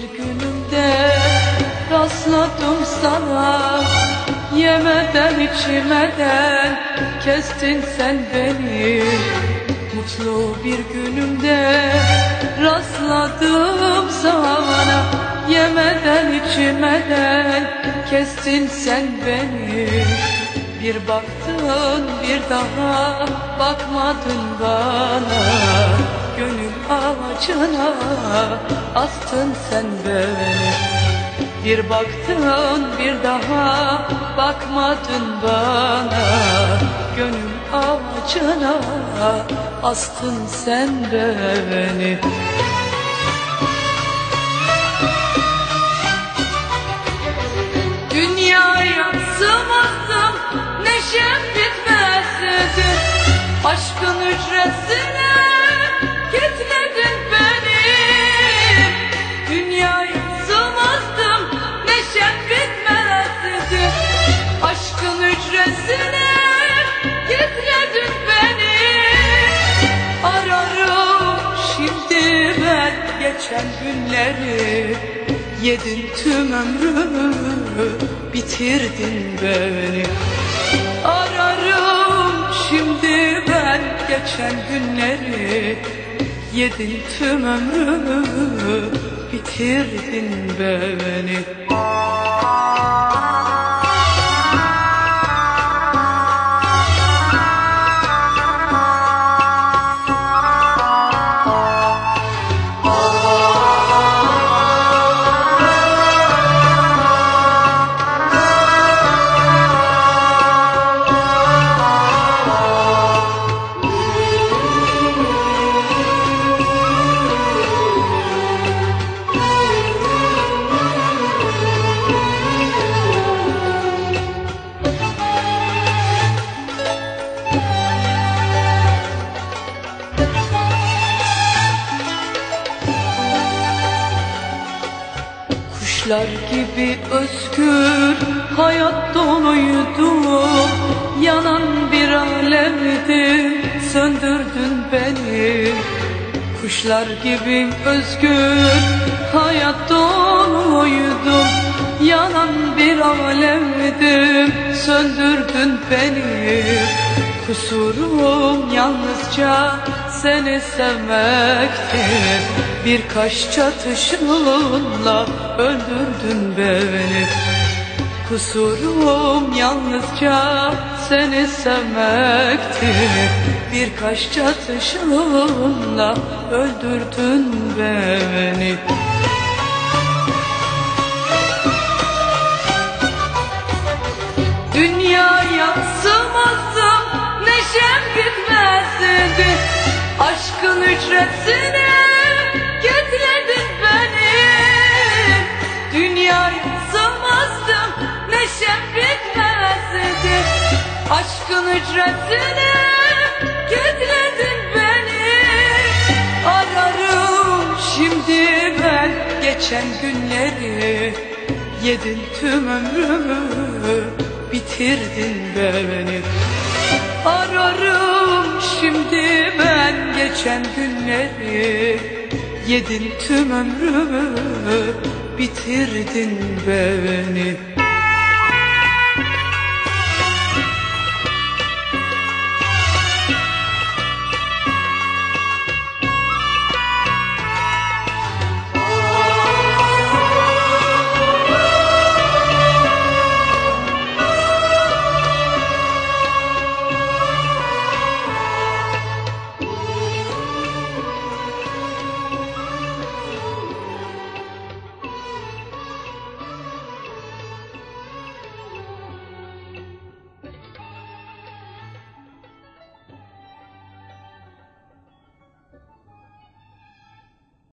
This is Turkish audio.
Bir günümde rastladım sana. Yemeden içmeden kestin sen beni. Mutlu bir günümde rastladım sana. Yemeden içmeden kestin sen beni. Bir baktın bir daha bakmadın bana Gönül ağacına astın sen beni Bir baktın bir daha bakmadın bana. Gönül ağacına astın sen beni. Dünyaya sığmazdım neşem bitmezdi Aşkın ücretine geçen günleri Yedin tüm ömrümü bitirdin beni. Ararım şimdi ben geçen günleri Yedin tüm ömrümü bitirdin beni Kuşlar gibi özgür hayat doluydu. Yanan bir alemdi söndürdün beni. Kuşlar gibi özgür hayat doluydu. Yanan bir alemdim söndürdün beni Kusurum yalnızca seni sevmektir. Birkaç çatışınla öldürdün beni. Kusurum yalnızca seni sevmektir. Birkaç çatışınla öldürdün beni. Dünyaya sığmazdım neşem gitmezdi Aşkın ücretine getirdin beni. Dünyaya sığmazdım neşem bitmezdi Aşkın ücretine getirdin beni. Ararım şimdi ben geçen günleri. Yedin tüm ömrümü bitirdin beni Ararım şimdi ben geçen günleri. Yedin tüm ömrümü bitirdin beni